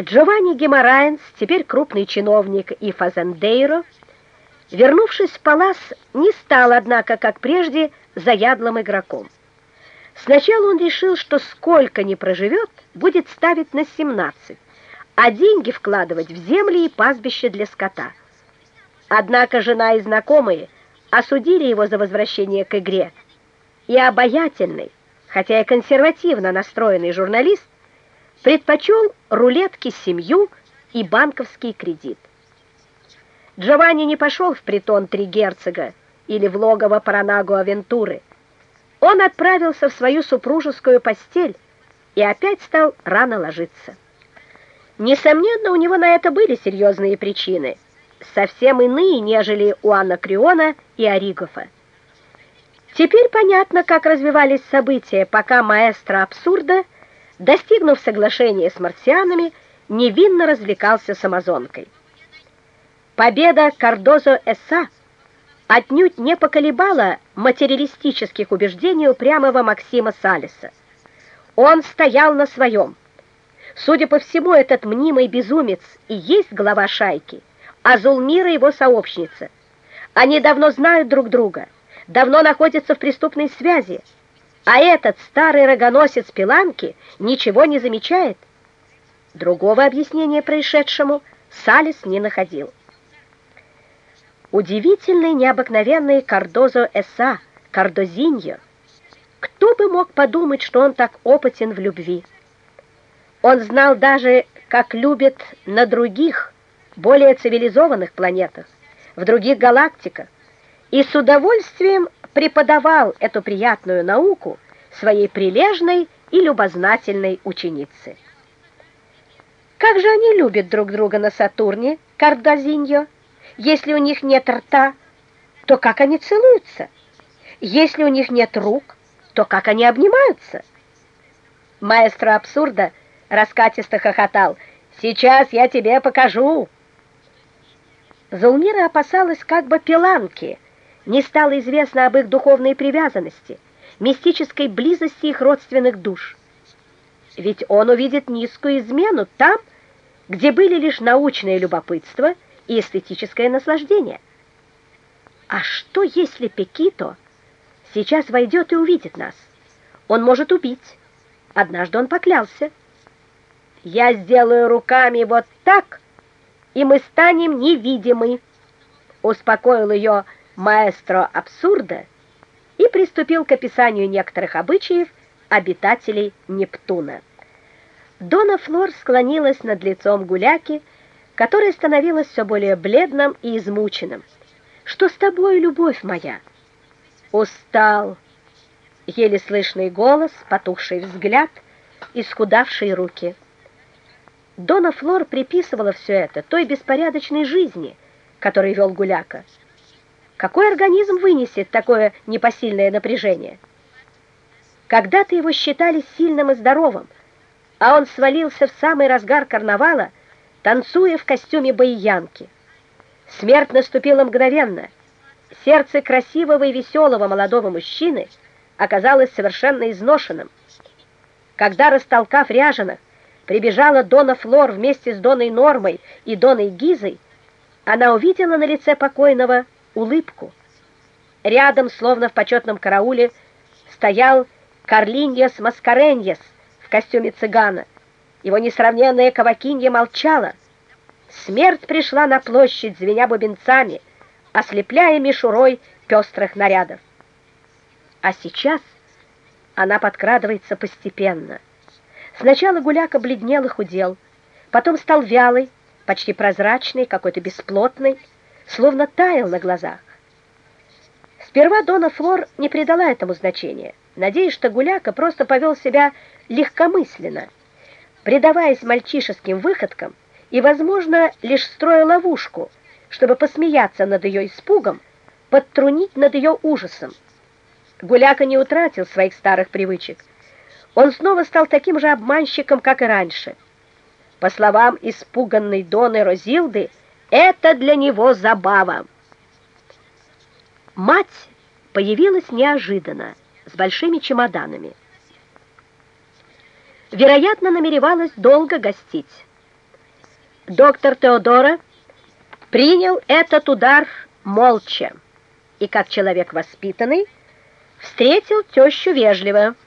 Джованни Геморайнс, теперь крупный чиновник и фазендейро, вернувшись в Палас, не стал, однако, как прежде, заядлым игроком. Сначала он решил, что сколько ни проживет, будет ставить на 17, а деньги вкладывать в земли и пастбища для скота. Однако жена и знакомые осудили его за возвращение к игре, и обаятельный, хотя и консервативно настроенный журналист предпочел рулетки семью и банковский кредит. Джованни не пошел в притон Три Герцога или в логово Паранагу-Авентуры. Он отправился в свою супружескую постель и опять стал рано ложиться. Несомненно, у него на это были серьезные причины, совсем иные, нежели у Анакриона и Оригофа. Теперь понятно, как развивались события, пока маэстро абсурда – достигнув соглашения с марсианами, невинно развлекался с амазонкой. Победа Кардозо Эсса отнюдь не поколебала материалистических убеждений упрямого Максима Салиса. Он стоял на своем. Судя по всему, этот мнимый безумец и есть глава шайки, а Зулмира его сообщница. Они давно знают друг друга, давно находятся в преступной связи, а этот старый рогоносец Пиланки ничего не замечает. Другого объяснения происшедшему Салис не находил. Удивительный, необыкновенный Кардозо Эса, Кардозиньо. Кто бы мог подумать, что он так опытен в любви? Он знал даже, как любят на других, более цивилизованных планетах, в других галактиках, и с удовольствием преподавал эту приятную науку своей прилежной и любознательной ученице. Как же они любят друг друга на Сатурне, Кардазиньо? Если у них нет рта, то как они целуются? Если у них нет рук, то как они обнимаются? Маэстро абсурда раскатисто хохотал. «Сейчас я тебе покажу!» Заумира опасалась как бы пиланки, не стало известно об их духовной привязанности, мистической близости их родственных душ. Ведь он увидит низкую измену там, где были лишь научное любопытство и эстетическое наслаждение. А что, если Пекито сейчас войдет и увидит нас? Он может убить. Однажды он поклялся. Я сделаю руками вот так, и мы станем невидимы. Успокоил ее маэстро абсурда и приступил к описанию некоторых обычаев обитателей Нептуна. Дона Флор склонилась над лицом гуляки, которое становилось все более бледным и измученным. «Что с тобой, любовь моя?» «Устал!» Еле слышный голос, потухший взгляд, исхудавшие руки. Дона Флор приписывала все это той беспорядочной жизни, которой вел Гуляка. Какой организм вынесет такое непосильное напряжение? Когда-то его считали сильным и здоровым, а он свалился в самый разгар карнавала, танцуя в костюме баиянки. Смерть наступила мгновенно. Сердце красивого и веселого молодого мужчины оказалось совершенно изношенным. Когда, растолкав ряженых, прибежала Дона Флор вместе с Доной Нормой и Доной Гизой, она увидела на лице покойного улыбку. Рядом, словно в почетном карауле, стоял Карлиньес Маскареньес в костюме цыгана. Его несравненная Кавакинья молчала. Смерть пришла на площадь, звеня бубенцами, ослепляя мишурой пестрых нарядов. А сейчас она подкрадывается постепенно. Сначала Гуляка бледнел и худел, потом стал вялый, почти прозрачный, какой-то бесплотный, словно таял на глазах. Сперва Дона Флор не придала этому значения, надеясь, что Гуляка просто повел себя легкомысленно, предаваясь мальчишеским выходкам и, возможно, лишь строя ловушку, чтобы посмеяться над ее испугом, подтрунить над ее ужасом. Гуляка не утратил своих старых привычек. Он снова стал таким же обманщиком, как и раньше. По словам испуганной Доны Розилды, это для него забава. Мать появилась неожиданно, с большими чемоданами. Вероятно, намеревалась долго гостить. Доктор Теодора принял этот удар молча и, как человек воспитанный, встретил тещу вежливо –